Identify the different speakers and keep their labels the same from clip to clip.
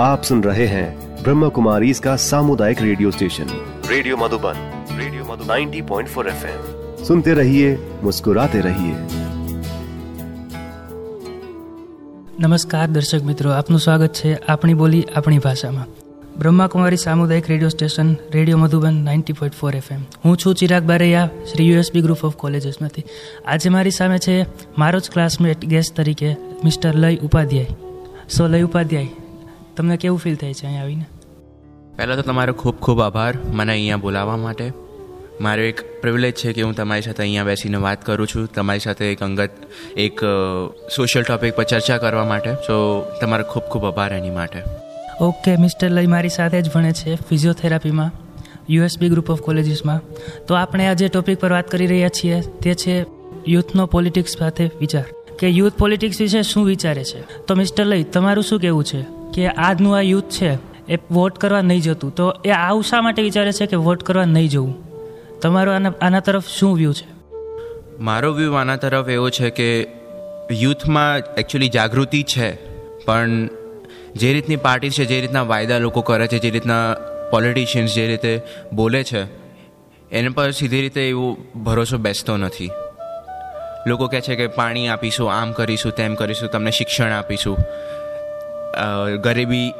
Speaker 1: आप सुन रहे हैं ब्रह्म कुमारी इसका सामुदायिक radio station radio Madhuban radio Madhuban 90.4 FM सुनते रहिए मुस्कुराते रहिए
Speaker 2: નમસ્કાર દર્શક મિત્રો આપનું સ્વાગત છે આપણી બોલી આપણી ભાષામાં બ્રહ્માકુમારી સામુદાયિક radio station radio Madhuban ninety point four FM હું છું Chirag Baraiya Shri USB group of કોલેજીસમાંથી આજે મારી સામે છે મારો જ ક્લાસમેટ ગેસ્ટ તરીકે મિસ્ટર લય ઉપાધ્યાય સો લય ઉપાધ્યાય તમને કેવું ફીલ થાય છે અહીંયા આવીને?
Speaker 3: પહેલાં તો તમારો ખૂબ ખૂબ આભાર મને અહીંયા બોલાવવા માટે. મારો એક પ્રિવિલેજ છે કે હું તમારી સાથે અહીંયા બેસીને વાત કરું છું. તમારી સાથે એક અંગત એક સોશિયલ ટોપિક પર ચર્ચા કરવા માટે. સો તમારો ખૂબ ખૂબ આભાર એની માટે.
Speaker 2: ઓકે મિસ્ટર લય મારી સાથે જ ભણે છે ફિઝિયોથેરાપીમાં યુએસબી ગ્રુપ ઓફ કોલેજીસમાં તો આપણે આ જે ટોપિક પર વાત કરી રહ્યા છીએ તે છે યુથનો પોલિટિક્સ સાથે વિચાર. કે યુથ પોલિટિક્સ વિશે શું વિચારે છે? તો મિસ્ટર લય તમારું શું કહેવું છે? કે આજનું આ યુથ છે, એ વોટ કરવા નહીં જતું. તો એ આવું શા માટે વિચારે છે કે વોટ કરવા નહીં જવું? તમારો આના આના તરફ શું વ્યૂ છે?
Speaker 3: મારો વ્યૂ આના તરફ એવો છે કે યુથમાં એકચ્યુઅલી જાગૃતિ છે, પણ જે રીતની પાર્ટી છે, જે રીતના વાયદા લોકો કરે છે, જે રીતના પોલિટિશિયન્સ જે રીતે બોલે છે, એના પર સીધી રીતે એવો ભરોસો બેસતો નથી. લોકો કહે છે કે પાણી આપીશું, આમ કરીશું, તેમ કરીશું, તમને શિક્ષણ આપીશું. ગરીબી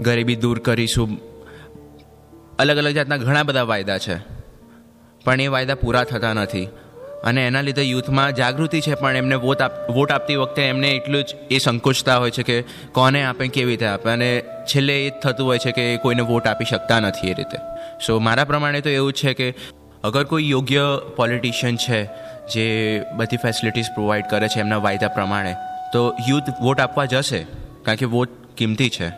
Speaker 3: ગરીબી દૂર કરીશું. અલગ અલગ જાતના ઘણા બધા વાયદા છે. પણ એ વાયદા પૂરા થતા નથી. અને એના લીધે યુથમાં જાગૃતિ છે, પણ એમને વોટ આપ, વોટ આપતી વખતે એમને એટલું જ એ સંકોચતા હોય છે કે કોને આપે, કેવી રીતે આપે? અને છેલ્લે એ થતું હોય છે કે કોઈને વોટ આપી શકતા નથી એ રીતે. સો મારા પ્રમાણે તો એવું છે કે અગર કોઈ યોગ્ય પોલિટિશિયન છે, જે બધી ફેસિલિટીઝ પ્રોવાઈડ કરે છે એમના વાયદા પ્રમાણે, તો યુથ વોટ આપવા જશે. કારણ કે વોટ કિંમતી છે.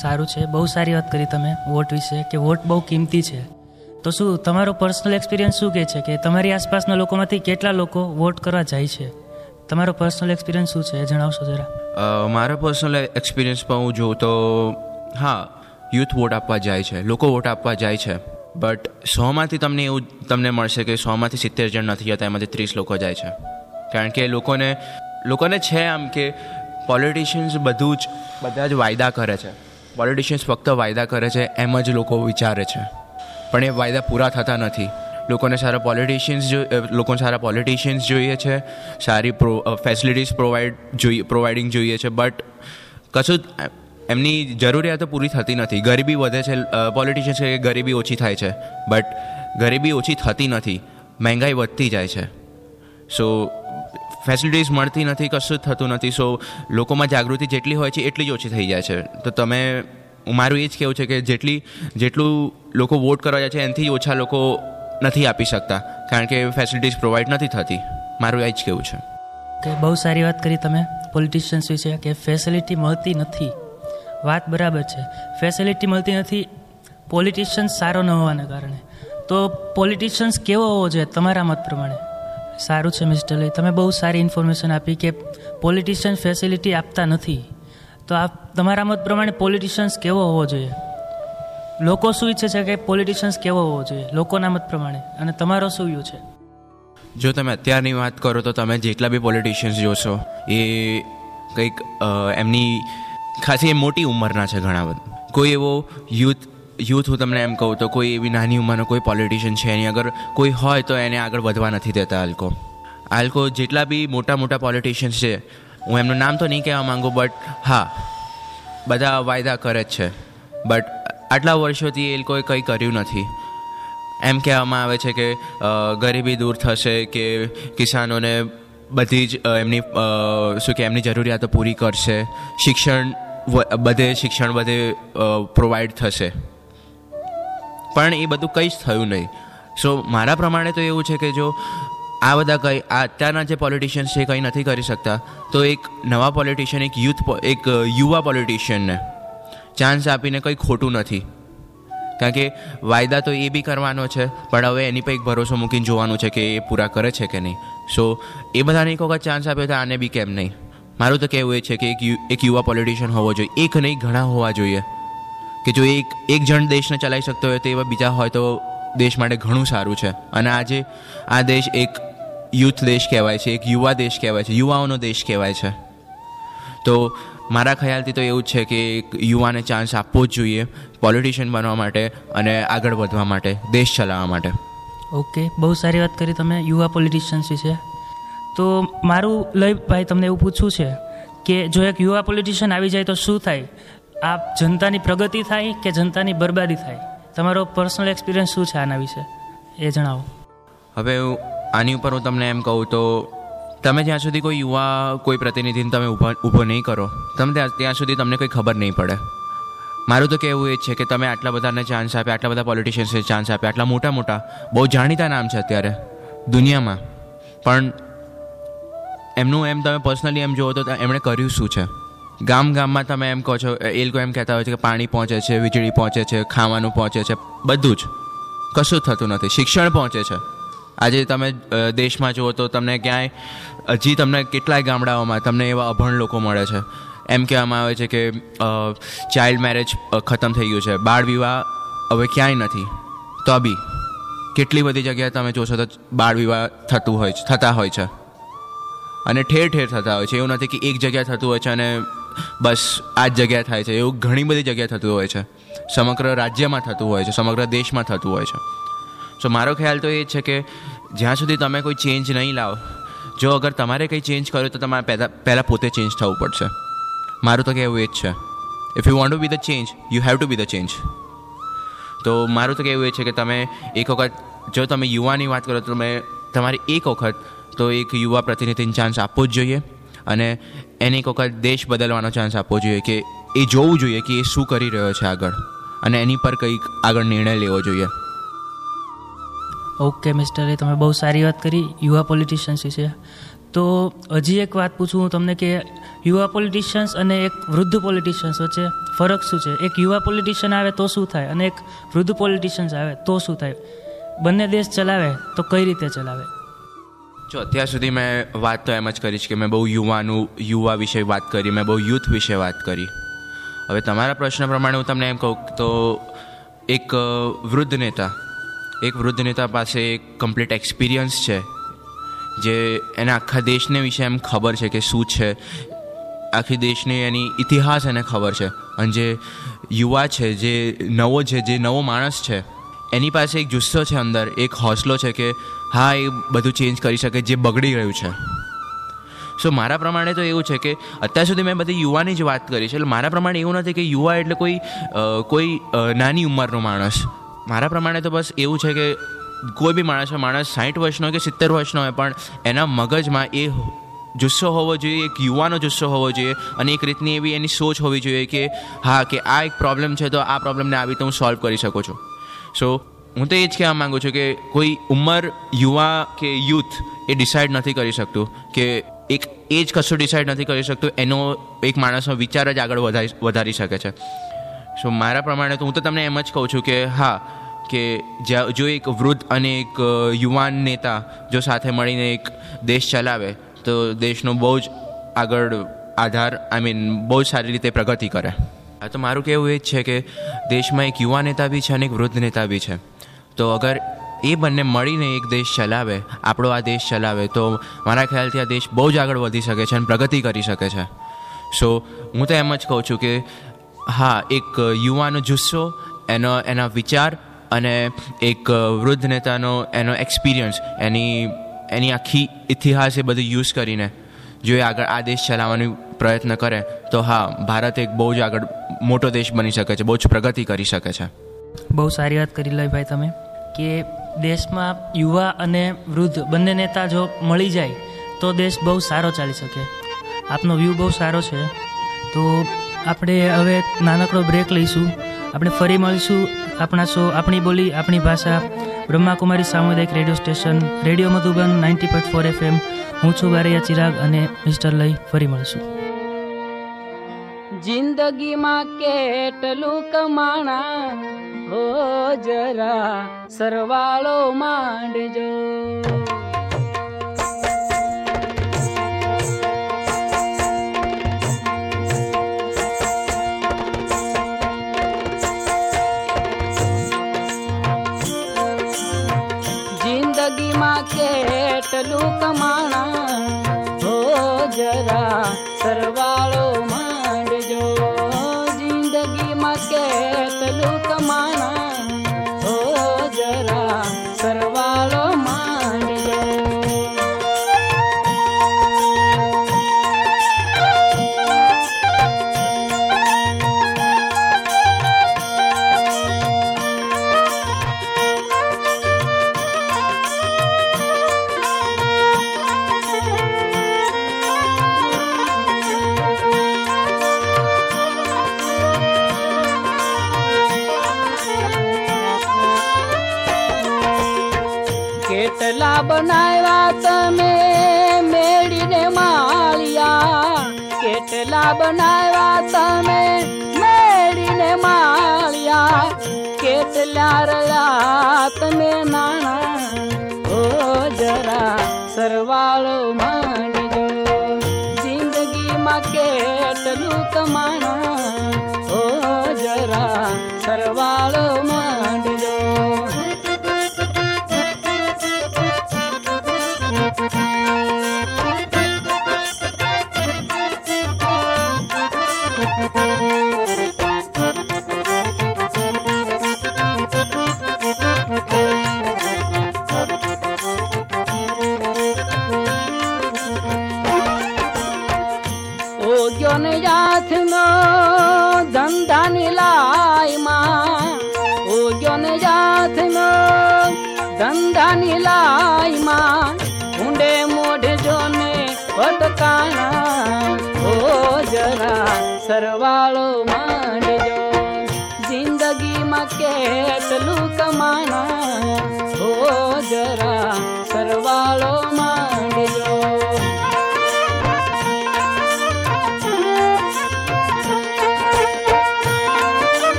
Speaker 2: સારું છે. બહુ સારી વાત કરી તમે વોટ વિશે કે વોટ બહુ કિંમતી છે. તો શું તમારો પર્સનલ એક્સપિરિયન્સ શું કહે છે કે તમારી આસપાસના લોકોમાંથી કેટલા લોકો વોટ કરવા જાય છે? તમારો પર્સનલ એક્સપિરિયન્સ શું છે? એ જણાવશો જરા.
Speaker 3: મારા પર્સનલ એક્સપિરિયન્સ પણ હું જોઉં તો હા યુથ વોટ આપવા જાય છે. લોકો વોટ આપવા જાય છે. બટ સોમાંથી તમને એવું તમને મળશે કે સોમાંથી સિત્તેર જણ નથી જતા એમાંથી ત્રીસ લોકો જાય છે. કારણ કે લોકોને લોકોને છે આમ કે પોલિટિશિયન્સ બધું જ બધા જ વાયદા કરે છે. પોલિટિશિયન્સ ફક્ત વાયદા કરે છે, એમ જ લોકો વિચારે છે. પણ એ વાયદા પૂરા થતા નથી. લોકોને સારા પોલિટિશિયન્સ જો લોકોને સારા પોલિટિશિયન્સ જોઈએ છે, સારી પ્રો ફેસિલિટીઝ પ્રોવાઈડ જોઈએ પ્રોવાઈડિંગ જોઈએ છે બટ કશું એમની જરૂરિયાતો પૂરી થતી નથી. ગરીબી વધે છે પોલિટિશિયન્સ કે ગરીબી ઓછી થાય છે બટ ગરીબી ઓછી થતી નથી. મહેંગાઈ વધતી જાય છે. સો ફેસિલિટીઝ મળતી નથી, કશું થતું નથી. સો લોકોમાં જાગૃતિ જેટલી હોય છે, એટલી જ ઓછી થઈ જાય છે. તો તમે, મારું એ જ કહેવું છે કે જેટલી, જેટલું લોકો વોટ કરવા જાય છે, એનાથી ઓછા લોકો નથી આપી શકતા. કારણ કે ફેસિલિટીઝ પ્રોવાઈડ નથી થતી. મારું એ જ કહેવું છે.
Speaker 2: કે બહુ સારી વાત કરી તમે પોલિટિશિયન્સ વિશે, કે ફેસિલિટી મળતી નથી. વાત બરાબર છે. ફેસિલિટી મળતી નથી પોલિટિશિયન્સ સારો ન હોવાના કારણે. તો પોલિટિશિયન્સ કેવો હોવો જોઈએ તમારા મત પ્રમાણે? સારું છે મિસ્ટર લઈ તમે બહુ સારી ઇન્ફોર્મેશન આપી કે પોલિટિશિયન ફેસિલિટી આપતા નથી. તો આ તમારા મત પ્રમાણે પોલિટિશિયન્સ કેવો હોવો જોઈએ? લોકો શું ઈચ્છે છે કે પોલિટિશિયન્સ કેવો હોવો જોઈએ? લોકોના મત પ્રમાણે. અને તમારો શું વ્યૂ છે?
Speaker 3: જો તમે અત્યારની વાત કરો તો તમે જેટલા બી પોલિટિશિયન્સ જોશો, એ કંઈક એમની ખાસી મોટી ઉંમરના છે ઘણા બધા. કોઈ એવો યુથ યુથ હું તમને એમ કહું તો કોઈ એવી નાની ઉંમરનો કોઈ પોલિટિશિયન છે એની અગર કોઈ હોય તો એને આગળ વધવા નથી દેતા આ લોકો આ લોકો જેટલા બી મોટા મોટા પોલિટિશિયન્સ છે, હું એમનું નામ તો નહીં કહેવા માગું બટ હા, બધા વાયદા કરે જ છે. બટ આટલા વર્ષોથી એ લોકોએ કંઈ કર્યું નથી. એમ કહેવામાં આવે છે કે ગરીબી દૂર થશે કે કિસાનોને બધી જ એમની શું કે, એમની જરૂરિયાતો પૂરી કરશે. શિક્ષણ બધે શિક્ષણ બધે પ્રોવાઈડ થશે. પણ એ બધું કંઈ જ થયું નહીં. સો મારા પ્રમાણે તો એવું છે કે જો આ બધા કંઈ અત્યારના જે પોલિટિશિયન્સ છે કંઈ નથી કરી શકતા, તો એક નવા પોલિટિશિયન એક યુથ એક યુવા પોલિટિશિયનને ચાન્સ આપીને કંઈ ખોટું નથી. કારણ કે વાયદા તો એ બી કરવાનો છે, પણ હવે એની પર એક ભરોસો મૂકીને જોવાનું છે કે એ પૂરા કરે છે કે નહીં. સો એ બધાને એક વખત ચાન્સ આપ્યો તો આને બી કેમ નહીં? મારું તો કહેવું એ છે કે એક યુવા પોલિટિશિયન હોવો જોઈએ. એક નહીં, ઘણા હોવા જોઈએ. કે જો એક એક જણ દેશને ચલાવી શકતો હોય તો એવા બીજા હોય તો દેશ માટે ઘણું સારું છે. અને આજે આ દેશ એક યુથ દેશ કહેવાય છે, એક યુવા દેશ કહેવાય છે, યુવાઓનો દેશ કહેવાય છે. તો મારા ખ્યાલથી તો એવું જ છે કે એક યુવાને ચાન્સ આપવો જ જોઈએ પોલિટિશિયન બનવા માટે અને આગળ વધવા માટે, દેશ ચલાવવા માટે.
Speaker 2: ઓકે, બહુ સારી વાત કરી તમે, યુવા પોલિટિશિયન્સ વિશે. તો મારું લય ભાઈ તમને એવું પૂછવું છે કે જો એક યુવા પોલિટિશિયન આવી જાય તો શું થાય? આ જનતાની પ્રગતિ થાય કે જનતાની બરબાદી થાય? તમારો પર્સનલ એક્સપિરિયન્સ શું છે આના વિશે? એ જણાવો.
Speaker 3: હવે હું આની ઉપર હું તમને એમ કહું તો, તમે જ્યાં સુધી કોઈ યુવા, કોઈ પ્રતિનિધિને તમે ઊભા નહીં કરો તમે ત્યાં સુધી તમને કોઈ ખબર નહીં પડે. મારું તો કહેવું એ છે કે તમે આટલા બધાને ચાન્સ આપ્યા, આટલા બધા પોલિટિશિયન્સને ચાન્સ આપ્યા, આટલા મોટા મોટા, બહુ જાણીતા નામ છે અત્યારે, દુનિયામાં. પણ એમનું એમ તમે પર્સનલી એમ જુઓ તો એમણે કર્યું શું છે? ગામ ગામમાં તમે એમ કહો છો, એ લોકો એમ કહેતા હોય છે કે પાણી પહોંચે છે, વીજળી પહોંચે છે, ખાવાનું પહોંચે છે, બધું જ. કશું થતું નથી. શિક્ષણ પહોંચે છે. આજે તમે દેશમાં જુઓ તો તમને ક્યાંય, હજી તમને કેટલાય ગામડાઓમાં તમને એવા અભણ લોકો મળે છે. એમ કહેવામાં આવે છે કે ચાઇલ્ડ મેરેજ ખતમ થઈ ગયું છે. બાળ વિવાહ હવે ક્યાંય નથી. તો બી, કેટલી બધી જગ્યાએ તમે જોશો તો બાળ વિવાહ થતું હોય થતા હોય છે. અને ઠેર ઠેર થતા હોય છે. એવું નથી કે એક જગ્યાએ થતું હોય છે અને બસ આ જ જગ્યાએ થાય છે. એવું ઘણી બધી જગ્યાએ થતું હોય છે. સમગ્ર રાજ્યમાં થતું હોય છે. સમગ્ર દેશમાં થતું હોય છે. સો મારો ખ્યાલ તો એ છે કે જ્યાં સુધી તમે કોઈ ચેન્જ નહીં લાવો, જો અગર તમારે કંઈ ચેન્જ કર્યું તો તમારે પહેલાં પહેલાં પોતે ચેન્જ થવું પડશે. મારું તો કહેવું એ જ છે. If you want to be the change you have to be the change તો મારું તો કહેવું એ છે કે તમે એક વખત, જો તમે યુવાની વાત કરો તો તમે, તમારી એક વખત તો એક યુવા પ્રતિનિધિને ચાન્સ આપવો જ જોઈએ. અને એને એક વખત દેશ બદલવાનો ચાન્સ આપવો જોઈએ કે એ જોવું જોઈએ કે એ શું કરી રહ્યો છે આગળ. અને એની પર કંઈક આગળ નિર્ણય લેવો જોઈએ.
Speaker 2: ઓકે મિસ્ટર તમે બહુ સારી વાત કરી. યુવા પોલિટિશિયન્સ વિશે. તો હજી એક વાત પૂછું હું તમને કે યુવા પોલિટિશિયન્સ અને એક વૃદ્ધ પોલિટિશિયન્સ વચ્ચે ફરક શું છે? એક યુવા પોલિટિશિયન આવે તો શું થાય? અને એક વૃદ્ધ પોલિટિશિયન્સ આવે તો શું થાય? બંને દેશ ચલાવે તો કઈ રીતે ચલાવે?
Speaker 3: જો અત્યાર સુધી મેં વાત તો એમ જ કરી છે કે મેં બહુ યુવાનું, યુવા વિશે વાત કરી, મેં બહુ યુથ વિશે વાત કરી. હવે તમારા પ્રશ્ન પ્રમાણે હું તમને એમ કહું તો એક વૃદ્ધ નેતા, એક વૃદ્ધ નેતા પાસે એક કમ્પ્લીટ એક્સપિરિયન્સ છે, જે એના આખા દેશને વિશે એમ ખબર છે કે શું છે. આખી દેશની એની ઇતિહાસ એને ખબર છે. અને જે યુવા છે, જે નવો છે, જે નવો માણસ છે એની પાસે એક જુસ્સો છે અંદર, એક હોસલો છે કે હા, એ બધું ચેન્જ કરી શકે, જે બગડી ગયું છે. સો મારા પ્રમાણે તો એવું છે કે અત્યાર સુધી મેં બધી યુવાની જ વાત કરી છે. એટલે મારા પ્રમાણે એવું નથી કે યુવા એટલે કોઈ કોઈ નાની ઉંમરનો માણસ. મારા પ્રમાણે તો બસ એવું છે કે કોઈ બી માણસ માણસ સાઠ વર્ષનો કે સિત્તેર વર્ષનો હોય, પણ એના મગજમાં એ જુસ્સો હોવો જોઈએ, એક યુવાનો જુસ્સો હોવો જોઈએ અને એક રીતની એવી એની સોચ હોવી જોઈએ કે હા, કે આ એક પ્રોબ્લેમ છે, તો આ પ્રોબ્લેમને આવી રીતે હું સોલ્વ કરી શકું છું. સો હું તો એ જ કહેવા માગું છું કે કોઈ ઉંમર યુવા કે યુથ એ ડિસાઇડ નથી કરી શકતું કે એક એ જ કશું ડિસાઇડ નથી કરી શકતું, એનો એક માણસનો વિચાર જ આગળ વધારી વધારી શકે છે. સો મારા પ્રમાણે તો હું તો તમને એમ જ કહું છું કે હા, કે જો એક વૃદ્ધ અને એક યુવાન નેતા જો સાથે મળીને એક દેશ ચલાવે, તો દેશનો બહુ જ આગળ આધાર આઈ મીન બહુ જ સારી રીતે પ્રગતિ કરે. હા તો મારું કહેવું એ જ છે કે દેશમાં એક યુવા નેતા બી છે અને એક વૃદ્ધ નેતા બી છે. તો અગર એ બંને મળીને એક દેશ ચલાવે, આપણો આ દેશ ચલાવે, તો મારા ખ્યાલથી આ દેશ બહુ જ આગળ વધી શકે છે અને પ્રગતિ કરી શકે છે. સો હું તો એમ જ કહું છું કે હા, એક યુવાનો જુસ્સો, એનો, એના વિચાર અને એક વૃદ્ધ નેતાનો એનો એક્સપિરિયન્સ એની એની આખી ઇતિહાસ એ બધું યુઝ કરીને જો એ આગળ આ દેશ ચલાવવાનો પ્રયત્ન કરે, તો હા, ભારત એક બહુ જ આગળ મોટો દેશ બની શકે છે, બહુ જ પ્રગતિ કરી શકે છે.
Speaker 2: બહુ સારી વાત કરી લઈ ભાઈ તમે, કે દેશમાં યુવા અને વૃદ્ધ બંને નેતા જો મળી જાય, તો દેશ બહુ સારો ચાલી શકે. આપનો વ્યૂ બહુ સારો છે. તો આપણે હવે નાનકડો બ્રેક લઈશું. આપણે ફરી મળીશું આપણા શો, આપણી બોલી, આપણી ભાષા. બ્રહ્માકુમારી સામુદાયિક radio station, radio Madhuban ninety point four FM હું છું બારૈયા ચિરાગ અને મિસ્ટર લઈ ફરી મળીશું.
Speaker 4: જિંદગીમાં કેટલું કમાણા હો જરા સરવાળો માંડજો. કેટલા બનાવ્યા તમે? મેળીને માળિયા. કેટલા બનાવ્યા તમે? મેળીને માળિયા. કેટલા રહ્યા તમે નાણા? ઓ જરા સરવાળો માણજો. જિંદગીમાં કેટલું કમાણા? ઓ જરા સરવાળો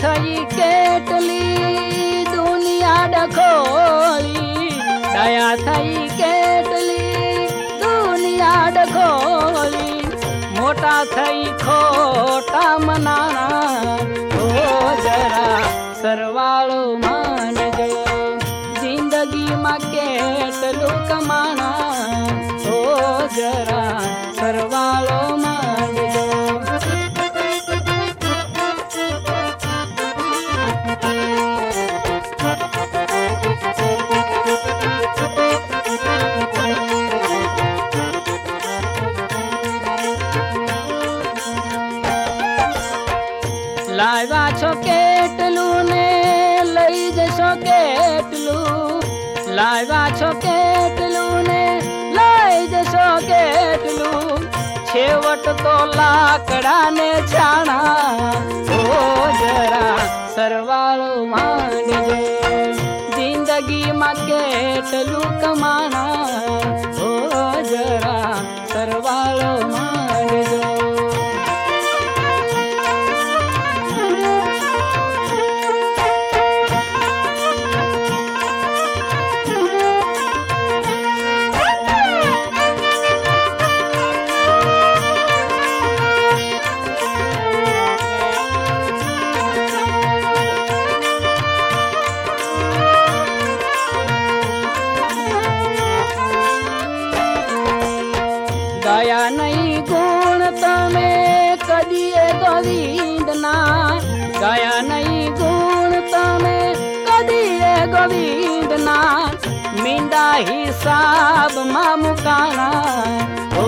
Speaker 4: થઈ કેટલી દુનિયા ડખોળી. દયા થઈ કેટલી દુનિયા ડખોળી. મોટા થઈ ખોટા મનાણા ઓ જરા સરવાળો માંડજો જિંદગીમાં કેટલું કમાણા ઓ જરા લાવ્યા છો કેટલું ને લઈ જશો કેટલું? લાવ્યા છો કેટલું ને લઈ જશો કેટલું? છેવટ તો લાકડા ને છાણા. ઓ જરા સરવાળો માંડજે. જિંદગીમાં કેટલું કમાણા. ઓ જરા સરવાળો માંડજો. હિસાબમાં મુકાણા ઓ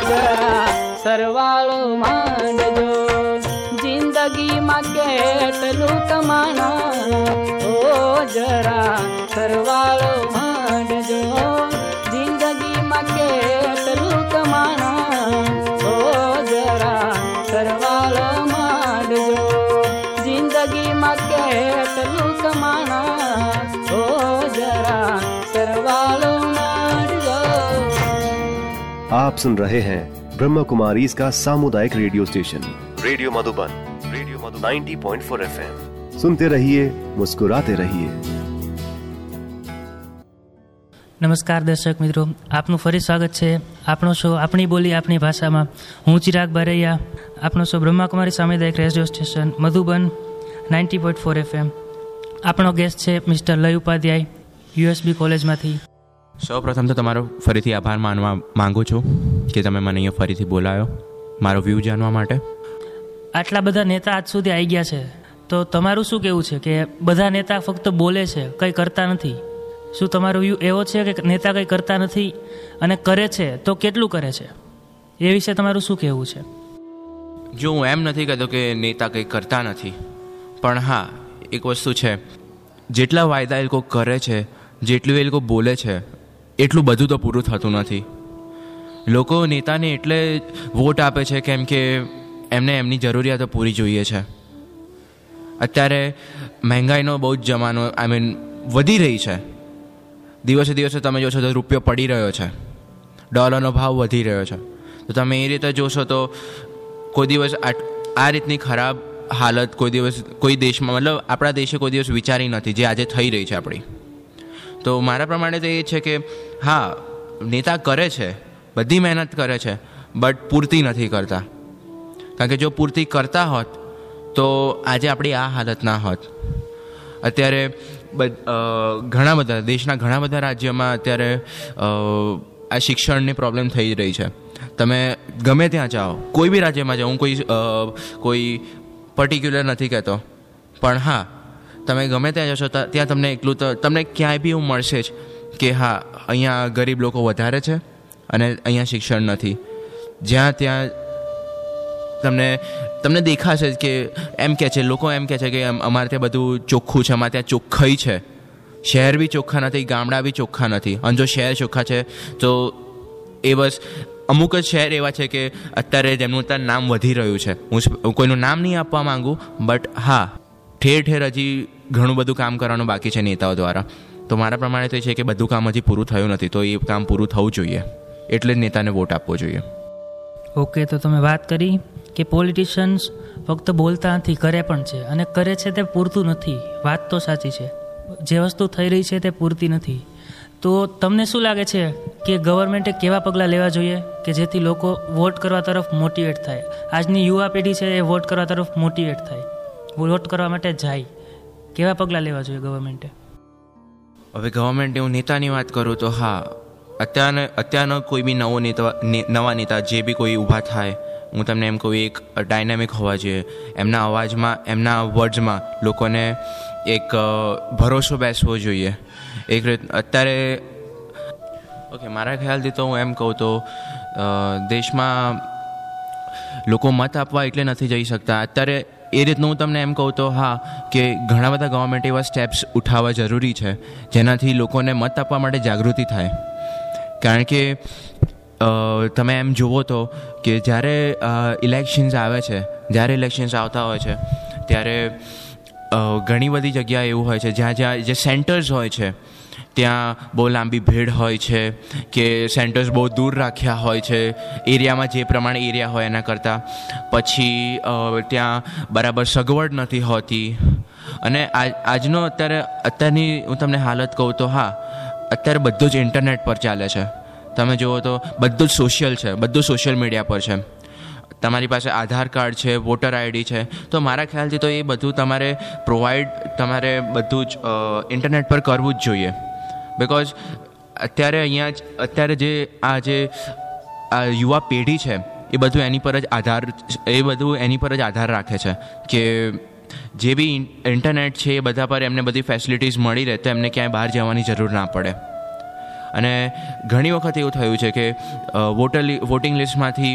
Speaker 4: જરા સરવાળો માંડજો જિંદગીમાં કેટલું કમાણા ઓ જરા સરવાળો
Speaker 1: आप सुन रहे हैं ब्रह्म कुमारी इसका सामुदायिक radio station radio Madhuban radio Madhuban 90.4 FM सुनते रहिए मुस्कुराते रहिए
Speaker 2: નમસ્કાર દર્શક મિત્રો આપનું ફરી સ્વાગત છે આપણો શો આપણી બોલી આપણી ભાષામાં હું ચિરાગ બારૈયા આપણો શો બ્રહ્માકુમારી સામુદાયિક radio station Madhuban ninety point four FM આપણો ગેસ્ટ છે મિસ્ટર લય ઉપાધ્યાય યુએસબી કોલેજમાંથી
Speaker 3: સૌ પ્રથમ તો તમારો ફરીથી આભાર માનવા માંગુ છું કે તમે મને અહીંયા ફરીથી બોલાયો મારો વ્યૂ જાણવા માટે.
Speaker 2: આટલા બધા નેતા આજ સુધી આવી ગયા છે. તો તમારું શું કહેવું છે કે બધા નેતા ફક્ત બોલે છે કંઈ કરતા નથી? શું તમારો વ્યૂ એવો છે કે નેતા કંઈ કરતા નથી અને કરે છે તો કેટલું કરે છે? એ વિશે તમારું શું કહેવું છે?
Speaker 3: જો હું એમ નથી કહેતો કે નેતા કંઈ કરતા નથી પણ હા એક વસ્તુ છે. જેટલા વાયદા એ લોકો કરે છે જેટલું એ લોકો બોલે છે એટલું બધું તો પૂરું થતું નથી. લોકો નેતાને એટલે વોટ આપે છે કેમ કે એમને એમની જરૂરિયાતો પૂરી જોઈએ છે. અત્યારે મહેંગાઈનો બહુ જ જમાનો આઈ મીન વધી રહી છે. દિવસે દિવસે તમે જોશો તો રૂપિયો પડી રહ્યો છે. ડોલરનો ભાવ વધી રહ્યો છે. તો તમે એ રીતે જોશો તો કોઈ દિવસ આ રીતની ખરાબ હાલત કોઈ દિવસ, કોઈ દેશમાં, મતલબ આપણા દેશે કોઈ દિવસ વિચારી નથી, જે આજે થઈ રહી છે આપણી. તો મારા પ્રમાણે તો એ છે કે, હા, નેતા કરે છે, બધી મહેનત કરે છે, બટ પૂરતી નથી કરતા. કારણ કે જો પૂરતી કરતા હોત, તો આજે આપણી આ હાલત ના હોત. અત્યારે ઘણા બધા, દેશના ઘણા બધા રાજ્યોમાં અત્યારે આ શિક્ષણની પ્રોબ્લેમ થઈ રહી છે. તમે ગમે ત્યાં જાઓ, કોઈ બી રાજ્યમાં જાઓ, હું કોઈ કોઈ પર્ટિક્યુલર નથી કહેતો. પણ હા તમે ગમે ત્યાં જશો ત્યાં તમને એકલું તો, તમને ક્યાંય બી એવું મળશે જ કે હા, અહીંયા ગરીબ લોકો વધારે છે અને અહીંયા શિક્ષણ નથી. જ્યાં ત્યાં તમને તમને દેખાશે કે એમ કહે છે, લોકો એમ કહે છે કે અમારે ત્યાં બધું ચોખ્ખું છે, અમારે ત્યાં ચોખ્ખાઈ છે. શહેર બી ચોખ્ખા નથી, ગામડા બી ચોખ્ખા નથી. અને જો શહેર ચોખ્ખા છે, તો એ બસ અમુક જ શહેર એવા છે કે અત્યારે જેમનું અત્યારે નામ વધી રહ્યું છે. હું કોઈનું નામ નહીં આપવા માંગુ, બટ હા, ઠેર ઠેર હજી ઘણું બધું કામ કરવાનું બાકી છે નેતાઓ દ્વારા. તો મારા પ્રમાણે તો એ છે કે બધું કામ હજી પૂરું થયું નથી, તો એ કામ પૂરું થવું જોઈએ. એટલે જ નેતાને વોટ આપવો જોઈએ.
Speaker 2: ઓકે, તો તમે વાત કરી કે પોલિટિશિયન્સ ફક્ત બોલતા નથી કરે પણ છે અને કરે છે તે પૂરતું નથી. વાત તો સાચી છે. જે વસ્તુ થઈ રહી છે તે પૂરતી નથી. તો તમને શું લાગે છે કે ગવર્મેન્ટે કેવા પગલાં લેવા જોઈએ કે જેથી લોકો વોટ કરવા તરફ મોટિવેટ થાય? આજની યુવા પેઢી છે એ વોટ કરવા તરફ મોટિવેટ થાય. વોટ કરવા માટે જાય. કેવા પગલાં લેવા જોઈએ ગવર્મેન્ટે
Speaker 3: હવે ગવર્મેન્ટ હું નેતાની વાત કરું તો હા અત્યારના અત્યારનો કોઈ બી નવો નેતા નવા નેતા જે બી કોઈ ઊભા થાય, હું તમને એમ કહું એક ડાયનામિક હોવા જોઈએ. એમના અવાજમાં, એમના વર્ડ્સમાં લોકોને એક ભરોસો બેસવો જોઈએ. એક રીત, અત્યારે ઓકે મારા ખ્યાલથી તો હું એમ કહું તો દેશમાં લોકો મત આપવા એટલે નથી જઈ શકતા. અત્યારે એ રીતનું હું તમને એમ કહું તો હા, કે ઘણા બધા ગવર્મેન્ટ એવા સ્ટેપ્સ ઉઠાવવા જરૂરી છે, જેનાથી લોકોને મત આપવા માટે જાગૃતિ થાય. કારણ કે તમે એમ જુઓ તો કે જ્યારે ઇલેક્શન્સ આવે છે, જ્યારે ઇલેક્શન્સ આવતા હોય છે, ત્યારે ઘણી બધી જગ્યાએ એવું હોય છે, જ્યાં જ્યાં જે સેન્ટર્સ હોય છે ત્યાં બહુ લાંબી ભીડ હોય છે, કે સેન્ટર્સ બહુ દૂર રાખ્યા હોય છે, એરિયામાં જે પ્રમાણે એરિયા હોય એના કરતાં. પછી ત્યાં બરાબર સગવડ નથી હોતી. અને આજનો અત્યારે, અત્યારની હું તમને હાલત કહું તો હા, અત્યારે બધું જ ઇન્ટરનેટ પર ચાલે છે. તમે જુઓ તો બધું જ સોશિયલ છે, બધું સોશિયલ મીડિયા પર છે. તમારી પાસે આધાર કાર્ડ છે વોટર આઈડી છે, તો મારા ખ્યાલથી તો એ બધું તમારે પ્રોવાઈડ તમારે બધું જ ઇન્ટરનેટ પર કરવું જ જોઈએ. બિકોઝ અત્યારે અહીંયા જ અત્યારે જે આ જે આ યુવા પેઢી છે, એ બધું એની પર જ આધાર એ બધું એની પર જ આધાર રાખે છે કે જે બી ઇન્ટરનેટ છે એ બધા પર એમને બધી ફેસિલિટીઝ મળી રહે તો એમને ક્યાંય બહાર જવાની જરૂર ના પડે. અને ઘણી વખત એવું થયું છે કે વોટર વોટિંગ લિસ્ટમાંથી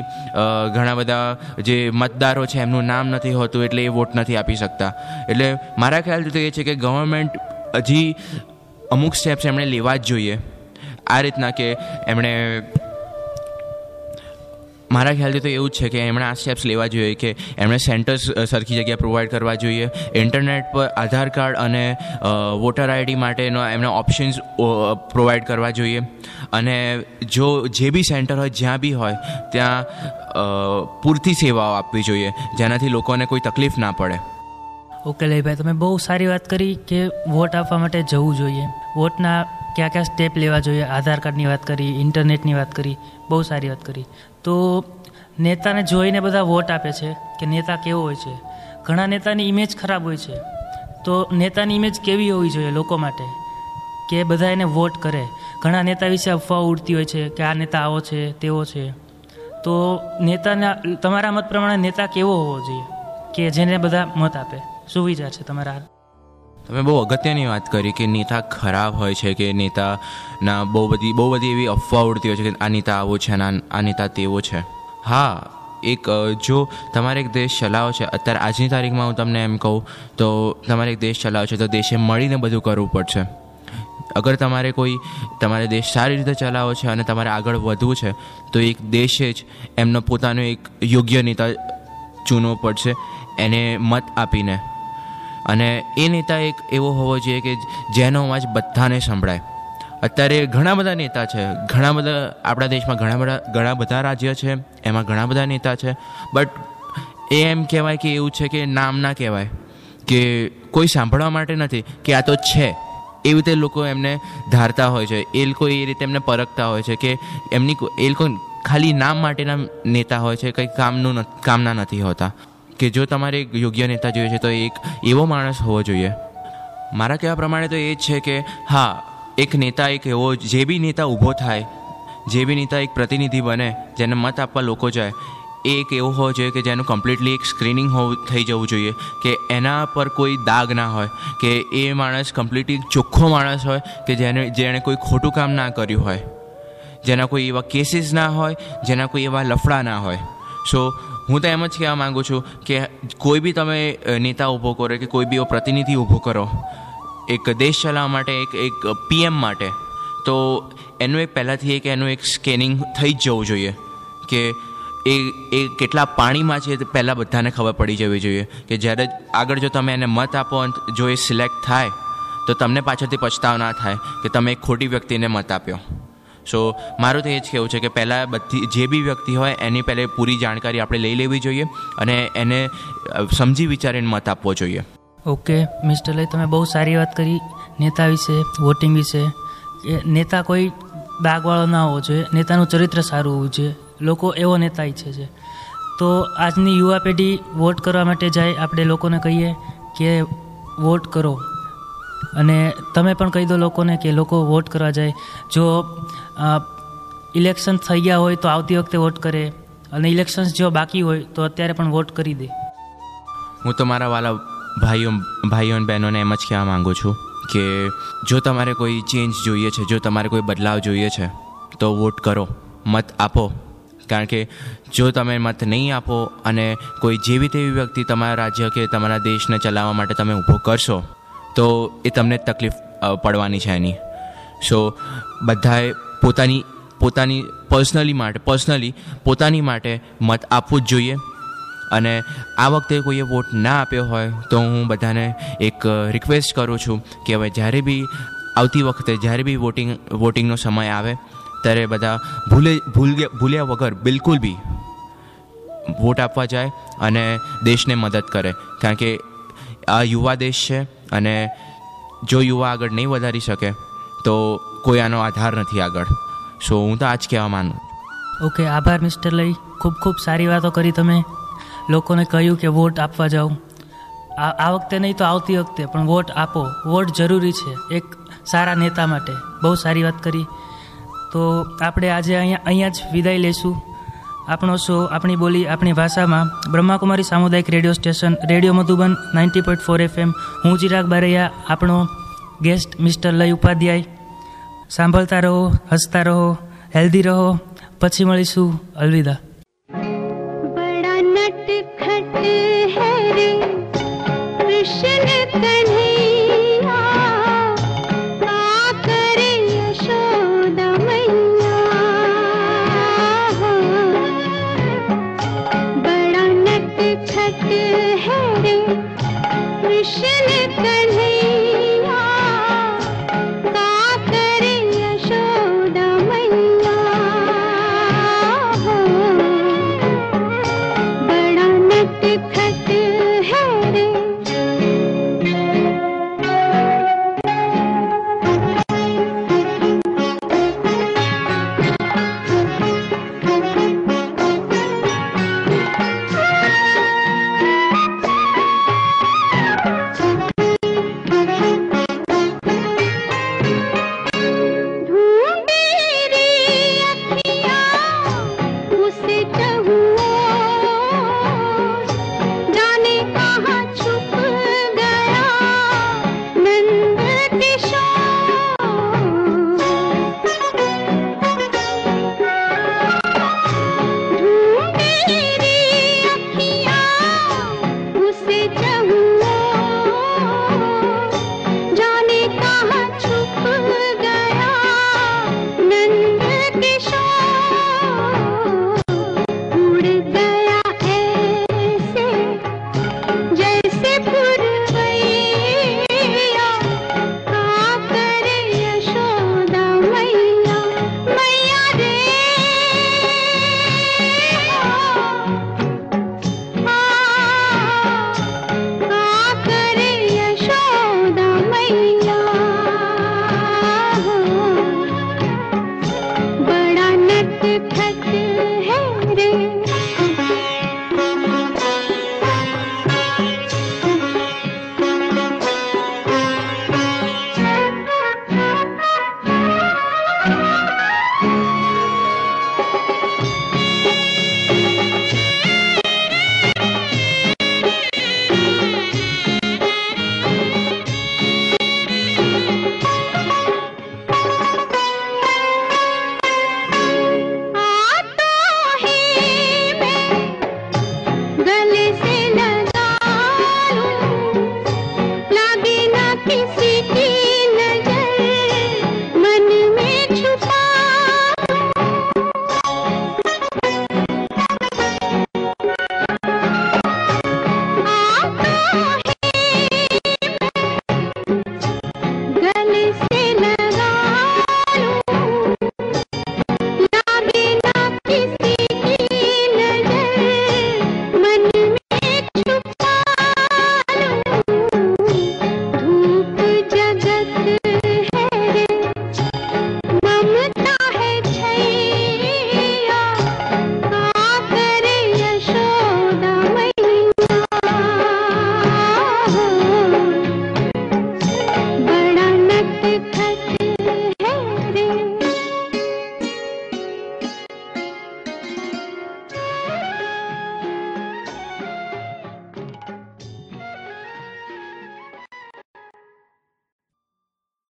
Speaker 3: ઘણા બધા જે મતદારો છે એમનું નામ નથી હોતું એટલે એ વોટ નથી આપી શકતા. એટલે મારા ખ્યાલથી તો એ છે કે ગવર્મેન્ટ હજી અમુક સ્ટેપ્સ એમણે લેવા જ જોઈએ. આ રીતના કે એમણે મારા ખ્યાલથી તો એવું જ છે કે એમણે આ સ્ટેપ્સ લેવા જોઈએ કે એમણે સેન્ટર્સ સરખી જગ્યા પ્રોવાઈડ કરવા જોઈએ. ઇન્ટરનેટ પર આધાર કાર્ડ અને વોટર આઈડી માટેનો એમણે ઓપ્શન્સ પ્રોવાઈડ કરવા જોઈએ. અને જો, જે બી સેન્ટર હોય, જ્યાં બી હોય, ત્યાં પૂરતી સેવાઓ આપવી જોઈએ. જેનાથી લોકોને કોઈ તકલીફ ના પડે.
Speaker 2: ઓકે લઈભાઈ તમે બહુ સારી વાત કરી કે વોટ આપવા માટે જવું જોઈએ. વોટના કયા કયા સ્ટેપ લેવા જોઈએ? આધાર કાર્ડની વાત કરી ઇન્ટરનેટની વાત કરી, બહુ સારી વાત કરી. તો નેતાને જોઈને બધા વોટ આપે છે કે નેતા કેવો હોય છે. ઘણા નેતાની ઇમેજ ખરાબ હોય છે. તો નેતાની ઇમેજ કેવી હોવી જોઈએ લોકો માટે? કે બધા એને વોટ કરે. ઘણા નેતા વિશે અફવાઓ ઉડતી હોય છે કે આ નેતા આવો છે, તેવો છે. તો નેતાના, તમારા મત પ્રમાણે નેતા કેવો હોવો જોઈએ? કે જેને બધા મત આપે? વિચાર છે તમારા
Speaker 3: તમે બહુ અગત્યની વાત કરી કે નેતા ખરાબ હોય છે કે નેતાના બહુ બધી બહુ બધી એવી અફવા ઉડતી હોય છે કે આ નેતા આવો છે આ નેતા તેવો છે. હા, એક જો તમારે એક દેશ ચલાવો છે, અત્યારે આજની તારીખમાં હું તમને એમ કહું, તો તમારે એક દેશ ચલાવો છે, તો દેશે મળીને બધું કરવું પડશે. અગર તમારે કોઈ તમારે દેશ સારી રીતે ચલાવો છે, અને તમારે આગળ વધવું છે, તો એક દેશે જ એમનો પોતાનો એક યોગ્ય નેતા ચૂનવો પડશે, એને મત આપીને. અને એ નેતા એક એવો હોવો જોઈએ કે જેનો અવાજ બધાને સંભળાય. અત્યારે ઘણા બધા નેતા છે, ઘણા બધા આપણા દેશમાં ઘણા બધા ઘણા બધા રાજ્ય છે, એમાં ઘણા બધા નેતા છે, બટ એ એમ કહેવાય કે એવું છે કે નામ ના કહેવાય, કે કોઈ સાંભળવા માટે નથી, કે આ તો છે. એવી રીતે લોકો એમને ધારતા હોય છે, એ લોકો એ રીતે એમને પરખતા હોય છે કે એમની એ લોકો ખાલી નામ માટેના નેતા હોય છે, કંઈ કામનું કામના નથી હોતા. કે જો તમારે એક યોગ્ય નેતા જોઈએ છે, તો એક એવો માણસ હોવો જોઈએ. મારા કહેવા પ્રમાણે તો એ જ છે કે, હા, એક નેતા એક એવો જે બી નેતા ઊભો થાય, જે બી નેતા એક પ્રતિનિધિ બને, જેને મત આપવા લોકો જાય, એ એક એવો હોવો જોઈએ કે જેનું કમ્પ્લીટલી એક સ્ક્રીનિંગ હોવું, થઈ જવું જોઈએ, કે એના પર કોઈ દાગ ના હોય, કે એ માણસ કમ્પ્લીટલી ચોખ્ખો માણસ હોય, કે જેને, જેણે કોઈ ખોટું કામ ના કર્યું હોય. જેના કોઈ એવા કેસીસ ના હોય, જેના કોઈ એવા લફડા ના હોય. સો હું તો એમ જ કહેવા માગું છું કે કોઈ બી તમે નેતા ઊભો કરો કે કોઈ બી એવો પ્રતિનિધિ ઊભો કરો, એક દેશ ચલાવવા માટે, એક એક પીએમ માટે, તો એનું એક પહેલાંથી એક એનું એક સ્કેનિંગ થઈ જ જવું જોઈએ કે એ એ કેટલા પાણીમાં છે પહેલાં બધાને ખબર પડી જવી જોઈએ કે જ્યારે આગળ જો તમે એને મત આપો જો એ સિલેક્ટ થાય, તો તમને પાછળથી પછતાવ ના થાય કે તમે એક ખોટી વ્યક્તિને મત આપ્યો. સો મારું તો એ જ કહેવું છે કે પહેલાં બધી જે બી વ્યક્તિ હોય, એની પહેલે પૂરી જાણકારી આપણે લઈ લેવી જોઈએ અને એને સમજી વિચારીને મત આપવો જોઈએ.
Speaker 2: ઓકે મિસ્ટર લઈ તમે બહુ સારી વાત કરી. નેતા વિશે વોટિંગ વિશે. નેતા કોઈ દાગવાળો ના હોવો જોઈએ. નેતાનું ચરિત્ર સારું હોવું જોઈએ. લોકો એવો નેતા ઈચ્છે છે. તો આજની યુવા પેઢી વોટ કરવા માટે જાય. આપણે લોકોને કહીએ કે વોટ કરો. અને તમે પણ કહી દો લોકોને કે લોકો વોટ કરવા જાય. જો ઇલેક્શન થઈ ગયા હોય તો આવતી વખતે વોટ કરે અને ઇલેક્શન્સ જો બાકી હોય તો અત્યારે પણ વોટ કરી દે.
Speaker 3: હું તો મારા વાલા ભાઈઓ ભાઈઓ અને બહેનોને એમ જ કહેવા માગું છું કે જો તમારે કોઈ ચેન્જ જોઈએ છે, જો તમારે કોઈ બદલાવ જોઈએ છે, તો વોટ કરો, મત આપો. કારણ કે જો તમે મત નહીં આપો અને કોઈ જેવી તેવી વ્યક્તિ તમારા રાજ્ય કે તમારા દેશને ચલાવવા માટે તમે ઊભો કરશો તો એ તમને તકલીફ પડવાની છે એની. સો બધાએ પોતાની પોતાની પર્સનલી માટે પર્સનલી પોતાની માટે મત આપવું જ જોઈએ. અને આ વખતે કોઈએ વોટ ના આપ્યો હોય, તો હું બધાને એક રિક્વેસ્ટ કરું છું કે હવે જ્યારે બી આવતી વખતે જ્યારે બી વોટિંગ વોટિંગનો સમય આવે, ત્યારે બધા ભૂલે ભૂલ ભૂલ્યા વગર બિલકુલ બી વોટ આપવા જાય અને દેશને મદદ કરે. કારણ કે આ યુવા દેશ છે અને જો યુવા આગળ નહીં વધારી શકે, તો કોઈ આનો આધાર નથી આગળ. સો હું તો આ જ કહેવા માનું
Speaker 2: ઓકે, આભાર મિસ્ટર લઈ. ખૂબ ખૂબ સારી વાતો કરી તમે. લોકોને કહ્યું કે વોટ આપવા જાઓ આ વખતે નહીં તો આવતી વખતે, પણ વોટ આપો. વોટ જરૂરી છે, એક સારા નેતા માટે. બહુ સારી વાત કરી. તો આપણે આજે અહીંયા અહીંયા જ વિદાય લઈશું આપણો શો, આપણી બોલી, આપણી ભાષામાં બ્રહ્માકુમારી સામુદાયિક radio station, radio Madhuban ninety point four FM હું ચિરાગ બારૈયા આપણો ગેસ્ટ મિસ્ટર લય ઉપાધ્યાય. સાંભળતા રહો, હસતા રહો, હેલ્ધી રહો, પછી મળીશું. અલવિદા.